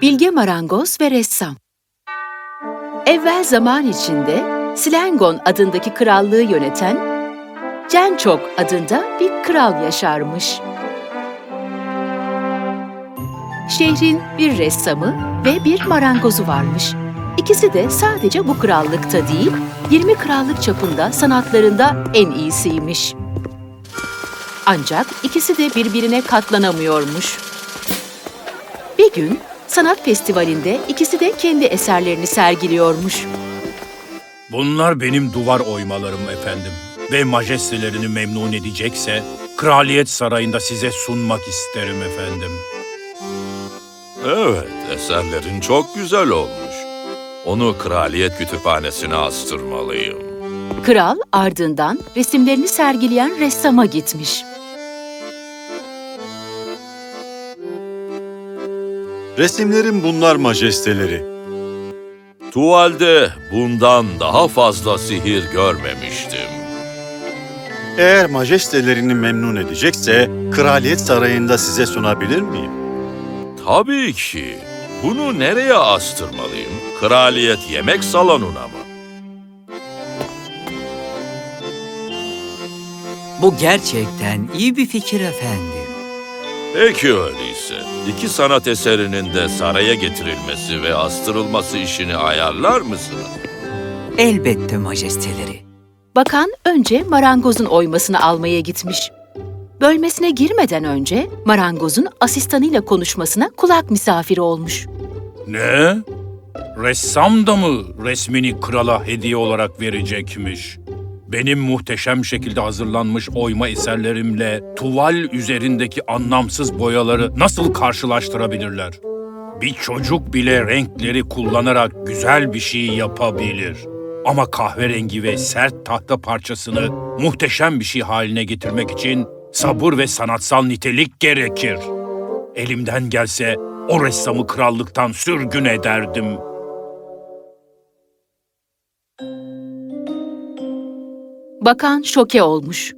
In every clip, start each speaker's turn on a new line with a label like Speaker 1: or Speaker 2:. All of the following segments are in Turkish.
Speaker 1: Bilge Marangoz ve Ressam Evvel zaman içinde Slengon adındaki krallığı yöneten Cencok adında bir kral yaşarmış. Şehrin bir ressamı ve bir marangozu varmış. İkisi de sadece bu krallıkta değil, 20 krallık çapında sanatlarında en iyisiymiş. Ancak ikisi de birbirine katlanamıyormuş. Bir gün sanat festivalinde ikisi de kendi eserlerini sergiliyormuş.
Speaker 2: Bunlar benim duvar oymalarım efendim. Ve majestelerini memnun edecekse, kraliyet sarayında size sunmak isterim efendim.
Speaker 3: Evet, eserlerin çok güzel olmuş. Onu kraliyet kütüphanesine astırmalıyım.
Speaker 1: Kral ardından resimlerini sergileyen ressama gitmiş.
Speaker 4: Resimlerim bunlar majesteleri.
Speaker 3: Tuvalde bundan daha fazla sihir görmemiştim.
Speaker 4: Eğer majestelerini memnun edecekse kraliyet sarayında size sunabilir miyim?
Speaker 3: Tabii ki. Bunu nereye astırmalıyım? Kraliyet yemek salonuna mı?
Speaker 5: Bu gerçekten iyi bir fikir efendim.
Speaker 3: Peki öyleyse. İki sanat eserinin de saraya getirilmesi ve astırılması işini ayarlar mısınız?
Speaker 5: Elbette majesteleri.
Speaker 1: Bakan önce marangozun oymasını almaya gitmiş. Bölmesine girmeden önce marangozun asistanıyla konuşmasına kulak misafiri olmuş.
Speaker 2: Ne? Ressam da mı resmini krala hediye olarak verecekmiş? Benim muhteşem şekilde hazırlanmış oyma eserlerimle tuval üzerindeki anlamsız boyaları nasıl karşılaştırabilirler? Bir çocuk bile renkleri kullanarak güzel bir şey yapabilir. Ama kahverengi ve sert tahta parçasını muhteşem bir şey haline getirmek için sabır ve sanatsal nitelik gerekir. Elimden gelse o ressamı krallıktan sürgün ederdim.
Speaker 1: Bakan şoke olmuş.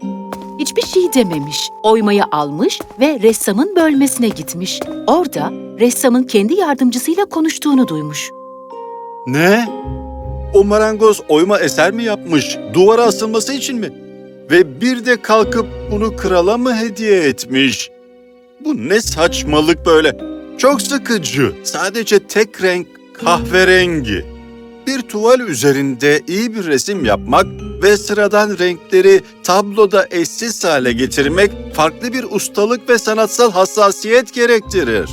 Speaker 1: Hiçbir şey dememiş. Oymayı almış ve ressamın bölmesine gitmiş. Orada ressamın kendi yardımcısıyla konuştuğunu duymuş.
Speaker 4: Ne? O marangoz oyma eser mi yapmış? Duvara asılması için mi? Ve bir de kalkıp bunu krala mı hediye etmiş? Bu ne saçmalık böyle? Çok sıkıcı. Sadece tek renk kahverengi. Bir tuval üzerinde iyi bir resim yapmak ve sıradan renkleri tabloda eşsiz hale getirmek farklı bir ustalık ve sanatsal hassasiyet gerektirir.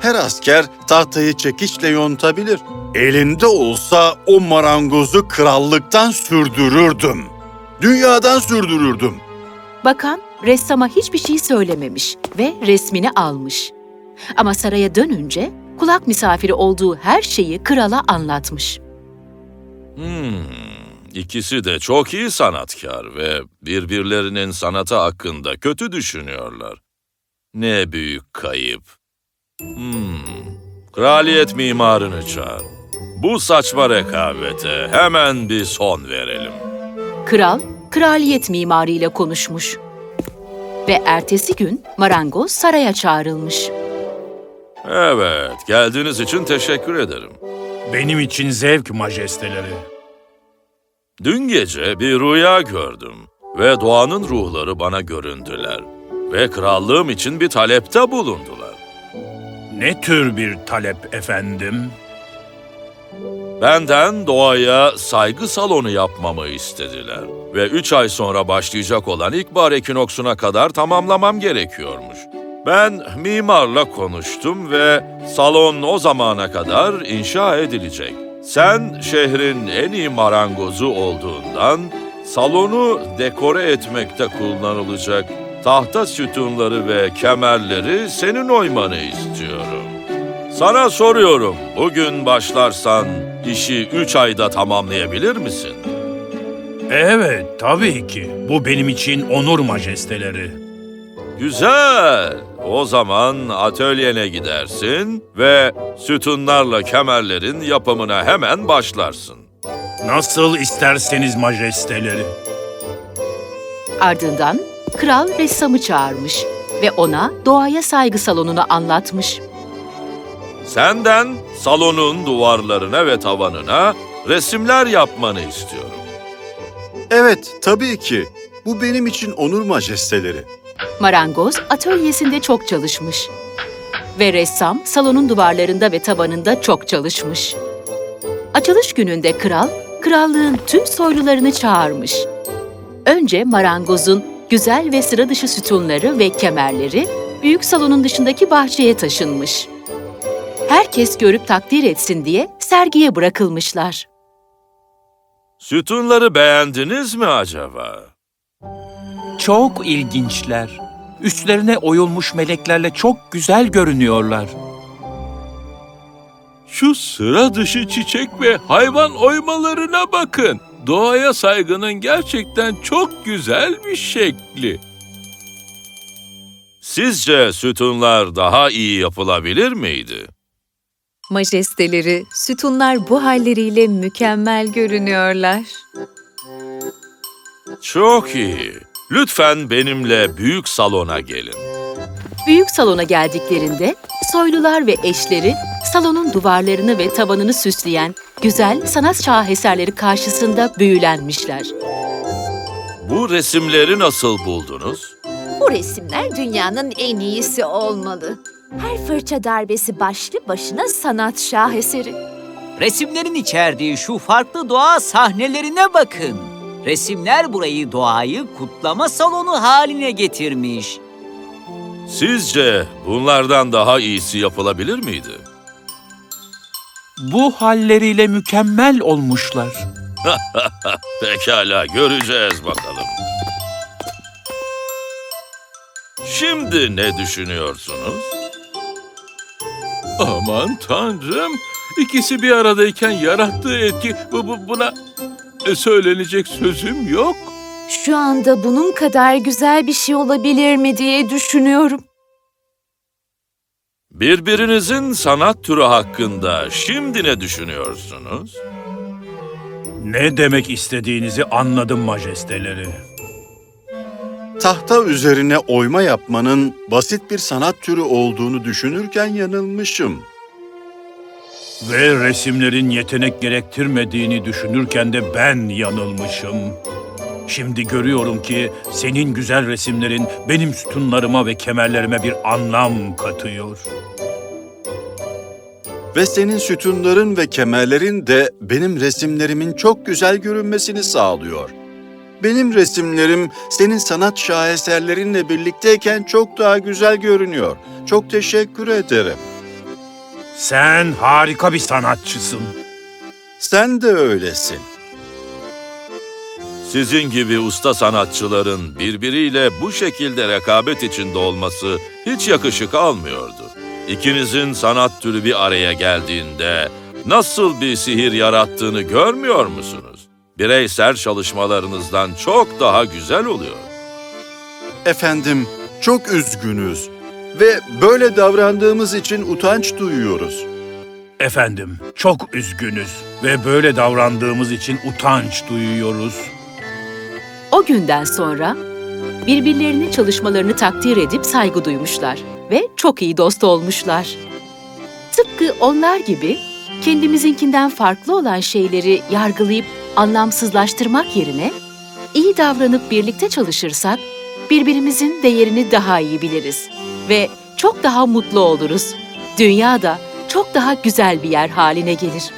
Speaker 4: Her asker tahtayı çekiçle yontabilir. Elimde olsa o marangozu krallıktan sürdürürdüm. Dünyadan sürdürürdüm.
Speaker 1: Bakan ressama hiçbir şey söylememiş ve resmini almış. Ama saraya dönünce kulak misafiri olduğu her şeyi krala anlatmış.
Speaker 3: Hmm, ikisi de çok iyi sanatkar ve birbirlerinin sanatı hakkında kötü düşünüyorlar. Ne büyük kayıp. Hmm, kraliyet mimarını çağır. Bu saçma rekabete hemen bir son verelim.
Speaker 1: Kral, kraliyet mimarıyla konuşmuş. Ve ertesi gün marangoz saraya çağrılmış.
Speaker 3: Evet, geldiğiniz için teşekkür ederim.
Speaker 2: Benim için zevk majesteleri.
Speaker 3: Dün gece bir rüya gördüm ve doğanın ruhları bana göründüler ve krallığım için bir talepte bulundular.
Speaker 2: Ne tür bir talep efendim?
Speaker 3: Benden doğaya saygı salonu yapmamı istediler ve üç ay sonra başlayacak olan ilkbahar ekinoksuna kadar tamamlamam gerekiyormuş. Ben mimarla konuştum ve salon o zamana kadar inşa edilecek. Sen şehrin en iyi marangozu olduğundan salonu dekore etmekte kullanılacak tahta sütunları ve kemerleri senin oymanı istiyorum. Sana soruyorum, bugün başlarsan işi üç ayda tamamlayabilir misin?
Speaker 2: Evet, tabii ki. Bu benim için onur majesteleri.
Speaker 3: Güzel. O zaman atölyene gidersin ve sütunlarla kemerlerin yapımına hemen başlarsın.
Speaker 2: Nasıl isterseniz majesteleri.
Speaker 1: Ardından kral ressamı çağırmış ve ona doğaya saygı salonunu anlatmış.
Speaker 3: Senden salonun duvarlarına ve tavanına resimler yapmanı istiyorum.
Speaker 4: Evet, tabii ki. Bu benim için onur majesteleri.
Speaker 1: Marangoz atölyesinde çok çalışmış. Ve ressam salonun duvarlarında ve tabanında çok çalışmış. Açılış gününde kral, krallığın tüm soylularını çağırmış. Önce marangozun güzel ve sıra dışı sütunları ve kemerleri büyük salonun dışındaki bahçeye taşınmış. Herkes görüp takdir etsin diye sergiye bırakılmışlar.
Speaker 3: Sütunları beğendiniz mi acaba?
Speaker 2: Çok ilginçler. Üstlerine oyulmuş meleklerle çok güzel görünüyorlar.
Speaker 6: Şu sıra dışı çiçek ve hayvan oymalarına bakın. Doğaya saygının gerçekten çok güzel bir şekli.
Speaker 3: Sizce sütunlar daha iyi yapılabilir miydi?
Speaker 7: Majesteleri, sütunlar bu halleriyle mükemmel görünüyorlar.
Speaker 3: Çok iyi. Lütfen benimle büyük salona gelin.
Speaker 1: Büyük salona geldiklerinde soylular ve eşleri salonun duvarlarını ve tavanını süsleyen güzel sanat şaheserleri karşısında büyülenmişler.
Speaker 3: Bu resimleri nasıl buldunuz?
Speaker 8: Bu resimler dünyanın en iyisi olmalı. Her fırça darbesi başlı başına sanat şaheseri.
Speaker 5: Resimlerin içerdiği şu farklı doğa sahnelerine bakın. Resimler burayı doğayı kutlama salonu haline getirmiş.
Speaker 3: Sizce bunlardan daha iyisi yapılabilir miydi?
Speaker 2: Bu halleriyle mükemmel olmuşlar.
Speaker 3: Pekala, göreceğiz bakalım. Şimdi ne düşünüyorsunuz?
Speaker 6: Aman tanrım, ikisi bir aradayken yarattığı etki bu, bu buna e, söylenecek sözüm yok.
Speaker 8: Şu anda bunun kadar güzel bir şey olabilir mi diye düşünüyorum.
Speaker 3: Birbirinizin sanat türü hakkında şimdi ne düşünüyorsunuz?
Speaker 2: Ne demek istediğinizi anladım majesteleri.
Speaker 4: Tahta üzerine oyma yapmanın basit bir sanat türü olduğunu düşünürken yanılmışım.
Speaker 2: Ve resimlerin yetenek gerektirmediğini düşünürken de ben yanılmışım. Şimdi görüyorum ki senin güzel resimlerin benim sütunlarıma ve kemerlerime bir anlam katıyor.
Speaker 4: Ve senin sütunların ve kemerlerin de benim resimlerimin çok güzel görünmesini sağlıyor. Benim resimlerim senin sanat şaheserlerinle birlikteyken çok daha güzel görünüyor. Çok teşekkür ederim.
Speaker 2: Sen harika bir sanatçısın.
Speaker 4: Sen de öylesin.
Speaker 3: Sizin gibi usta sanatçıların birbiriyle bu şekilde rekabet içinde olması hiç yakışık almıyordu. İkinizin sanat türü bir araya geldiğinde nasıl bir sihir yarattığını görmüyor musunuz? Bireysel çalışmalarınızdan çok daha güzel oluyor.
Speaker 4: Efendim, çok üzgünüz ve böyle davrandığımız için utanç duyuyoruz.
Speaker 2: Efendim, çok üzgünüz ve böyle davrandığımız için utanç duyuyoruz.
Speaker 1: O günden sonra birbirlerinin çalışmalarını takdir edip saygı duymuşlar ve çok iyi dost olmuşlar. Tıpkı onlar gibi kendimizinkinden farklı olan şeyleri yargılayıp anlamsızlaştırmak yerine iyi davranıp birlikte çalışırsak birbirimizin değerini daha iyi biliriz ve çok daha mutlu oluruz. Dünya da çok daha güzel bir yer haline gelir.